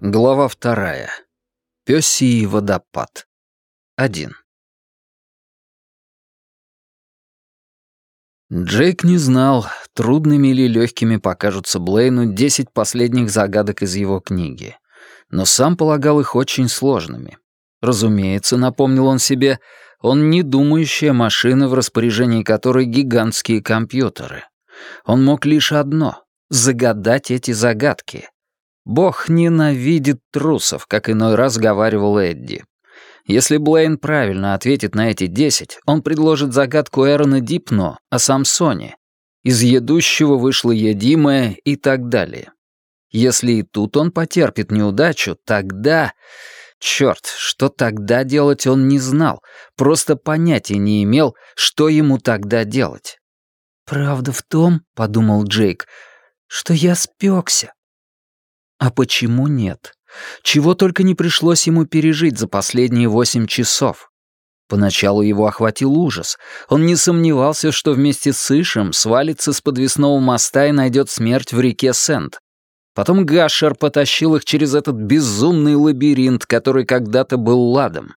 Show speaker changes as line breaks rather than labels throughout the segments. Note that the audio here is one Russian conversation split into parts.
Глава вторая. Пёсий водопад. Один. Джейк не знал, трудными или легкими покажутся Блейну десять последних загадок из его книги, но сам полагал их очень сложными. Разумеется, напомнил он себе, он не думающая машина, в распоряжении которой гигантские компьютеры. Он мог лишь одно — загадать эти загадки — Бог ненавидит трусов, как иной раз говаривал Эдди. Если Блейн правильно ответит на эти десять, он предложит загадку Эрона Дипно о Самсоне. Из едущего вышло едимое и так далее. Если и тут он потерпит неудачу, тогда... Черт, что тогда делать он не знал, просто понятия не имел, что ему тогда делать. «Правда в том, — подумал Джейк, — что я спекся. А почему нет? Чего только не пришлось ему пережить за последние восемь часов. Поначалу его охватил ужас. Он не сомневался, что вместе с Ишем свалится с подвесного моста и найдет смерть в реке Сент. Потом Гашер потащил их через этот безумный лабиринт, который когда-то был ладом.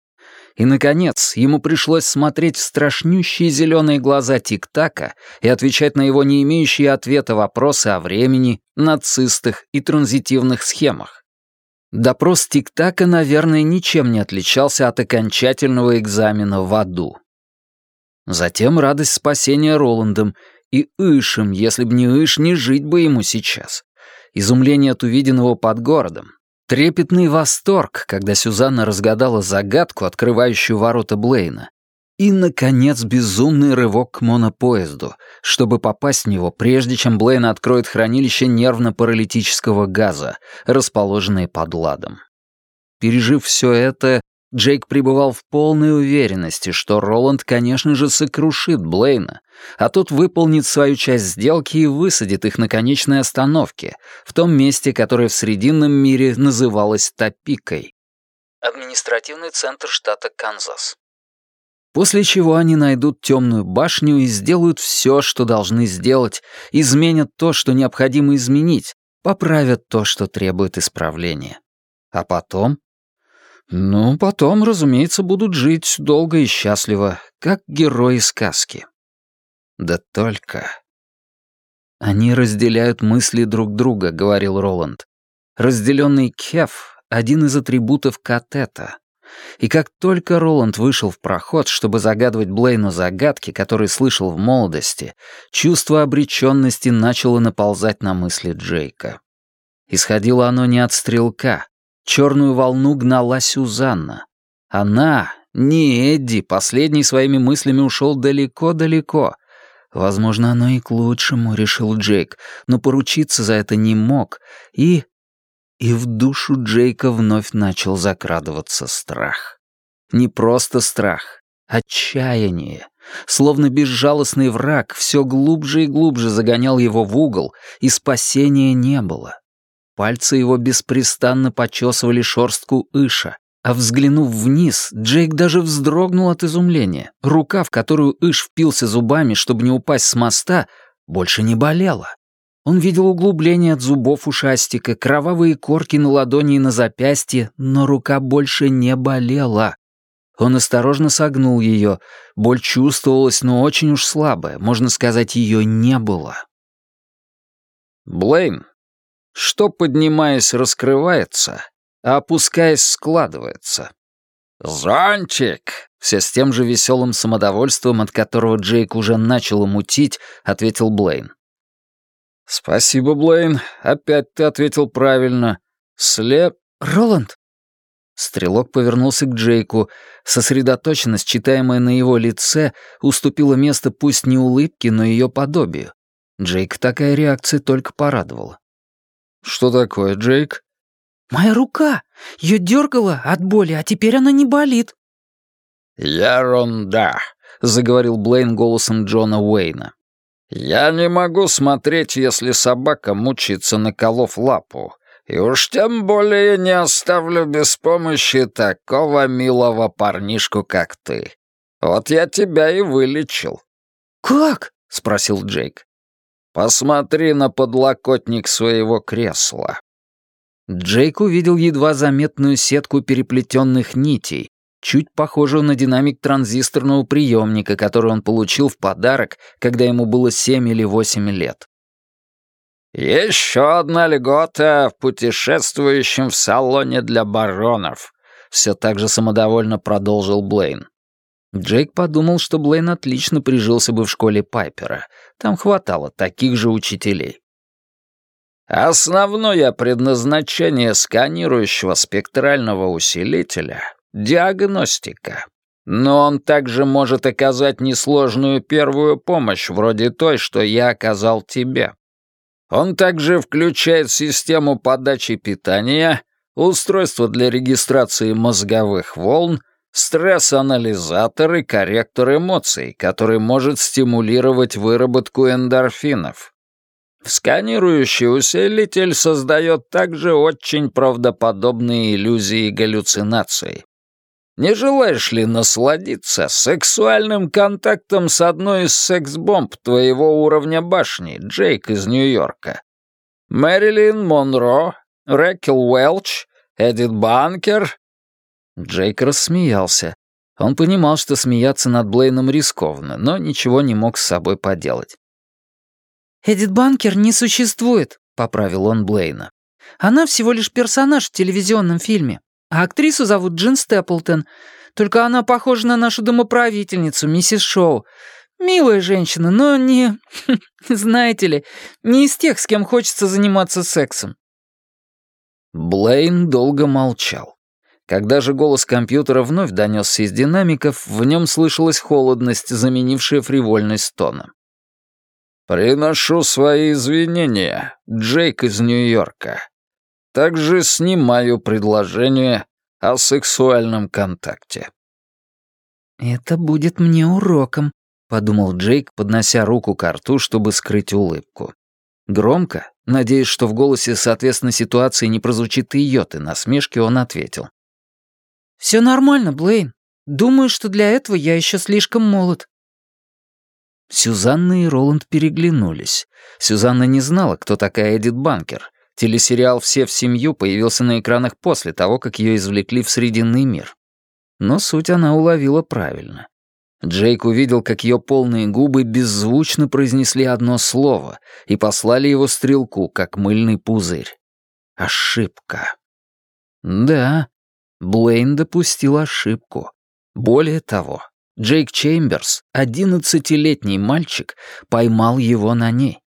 И, наконец, ему пришлось смотреть в страшнющие зеленые глаза Тик-Така и отвечать на его не имеющие ответа вопросы о времени, нацистах и транзитивных схемах. Допрос Тик-Така, наверное, ничем не отличался от окончательного экзамена в аду. Затем радость спасения Роландом и Ишем, если б не Иш, не жить бы ему сейчас. Изумление от увиденного под городом, Трепетный восторг, когда Сюзанна разгадала загадку, открывающую ворота Блейна. И, наконец, безумный рывок к монопоезду, чтобы попасть в него, прежде чем Блейн откроет хранилище нервно-паралитического газа, расположенное под ладом. Пережив все это, Джейк пребывал в полной уверенности, что Роланд, конечно же, сокрушит Блейна, а тот выполнит свою часть сделки и высадит их на конечной остановке, в том месте, которое в Срединном мире называлось Топикой. Административный центр штата Канзас. После чего они найдут темную башню и сделают все, что должны сделать, изменят то, что необходимо изменить, поправят то, что требует исправления. А потом ну, потом, разумеется, будут жить долго и счастливо, как герои сказки. Да только... Они разделяют мысли друг друга, говорил Роланд. Разделенный кеф — один из атрибутов катета. И как только Роланд вышел в проход, чтобы загадывать Блейну загадки, которые слышал в молодости, чувство обреченности начало наползать на мысли Джейка. Исходило оно не от стрелка, Черную волну гнала Сюзанна. Она, не Эдди, последний своими мыслями ушел далеко-далеко. Возможно, оно и к лучшему, решил Джейк, но поручиться за это не мог. И... И в душу Джейка вновь начал закрадываться страх. Не просто страх, отчаяние. Словно безжалостный враг все глубже и глубже загонял его в угол, и спасения не было. Пальцы его беспрестанно почесывали шорстку Иша, а взглянув вниз, Джейк даже вздрогнул от изумления. Рука, в которую Иш впился зубами, чтобы не упасть с моста, больше не болела. Он видел углубление от зубов ушастика, кровавые корки на ладони и на запястье, но рука больше не болела. Он осторожно согнул ее. Боль чувствовалась, но очень уж слабая, можно сказать, ее не было. «Блейн, что, поднимаясь, раскрывается, а опускаясь, складывается. «Зонтик!» — все с тем же веселым самодовольством, от которого Джейк уже начал мутить, ответил Блейн. «Спасибо, Блейн. Опять ты ответил правильно. Слеп...» «Роланд!» Стрелок повернулся к Джейку. Сосредоточенность, читаемая на его лице, уступила место пусть не улыбке, но ее подобию. Джейк такая реакция только порадовала. «Что такое, Джейк?»
«Моя рука! Ее дергала от боли, а теперь она не болит».
«Ерунда», — заговорил Блейн голосом Джона Уэйна. «Я не могу смотреть, если собака мучится, наколов лапу, и уж тем более не оставлю без помощи такого милого парнишку, как ты. Вот я тебя и вылечил».
«Как?»
— спросил Джейк. Посмотри на подлокотник своего кресла». Джейк увидел едва заметную сетку переплетенных нитей, чуть похожую на динамик транзисторного приемника, который он получил в подарок, когда ему было семь или восемь лет. «Еще одна льгота путешествующим в салоне для баронов», — все так же самодовольно продолжил Блейн. Джейк подумал, что Блейн отлично прижился бы в школе Пайпера. Там хватало таких же учителей. Основное предназначение сканирующего спектрального усилителя — диагностика. Но он также может оказать несложную первую помощь, вроде той, что я оказал тебе. Он также включает систему подачи питания, устройство для регистрации мозговых волн, стресс-анализатор и корректор эмоций, который может стимулировать выработку эндорфинов. Сканирующий усилитель создает также очень правдоподобные иллюзии и галлюцинации. Не желаешь ли насладиться сексуальным контактом с одной из секс-бомб твоего уровня башни, Джейк из Нью-Йорка? Мэрилин Монро, Рэкел Уэлч, Эдит Банкер?» Джейк рассмеялся. Он понимал, что смеяться над Блейном рискованно, но ничего не мог с собой поделать.
«Эдит Банкер не существует», — поправил он Блейна. «Она всего лишь персонаж в телевизионном фильме. А актрису зовут Джин Степлтон. Только она похожа на нашу домоправительницу, миссис Шоу. Милая женщина, но не... знаете ли, не из тех, с кем хочется заниматься сексом».
Блейн долго молчал. Когда же голос компьютера вновь донесся из динамиков, в нем слышалась холодность, заменившая фривольность тона. «Приношу свои извинения, Джейк из Нью-Йорка. Также снимаю предложение о сексуальном контакте».
«Это будет мне уроком», — подумал Джейк, поднося руку к рту, чтобы скрыть улыбку. Громко, надеясь, что в голосе, соответственно, ситуации не прозвучит и йоты насмешки, он ответил. «Все нормально, Блейн. Думаю, что для этого я еще слишком молод.
Сюзанна и Роланд переглянулись. Сюзанна не знала, кто такая Эдит Банкер. Телесериал «Все в семью» появился на экранах после того, как ее извлекли в Срединный мир. Но суть она уловила правильно. Джейк увидел, как ее полные губы беззвучно произнесли одно слово и послали его стрелку, как мыльный пузырь. Ошибка. Да, Блейн допустил ошибку. Более того, Джейк Чеймберс, одиннадцатилетний мальчик, поймал его на ней.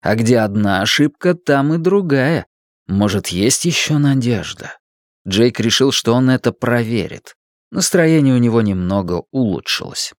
А где одна ошибка, там и другая. Может, есть еще надежда. Джейк решил, что он это проверит. Настроение у него немного улучшилось.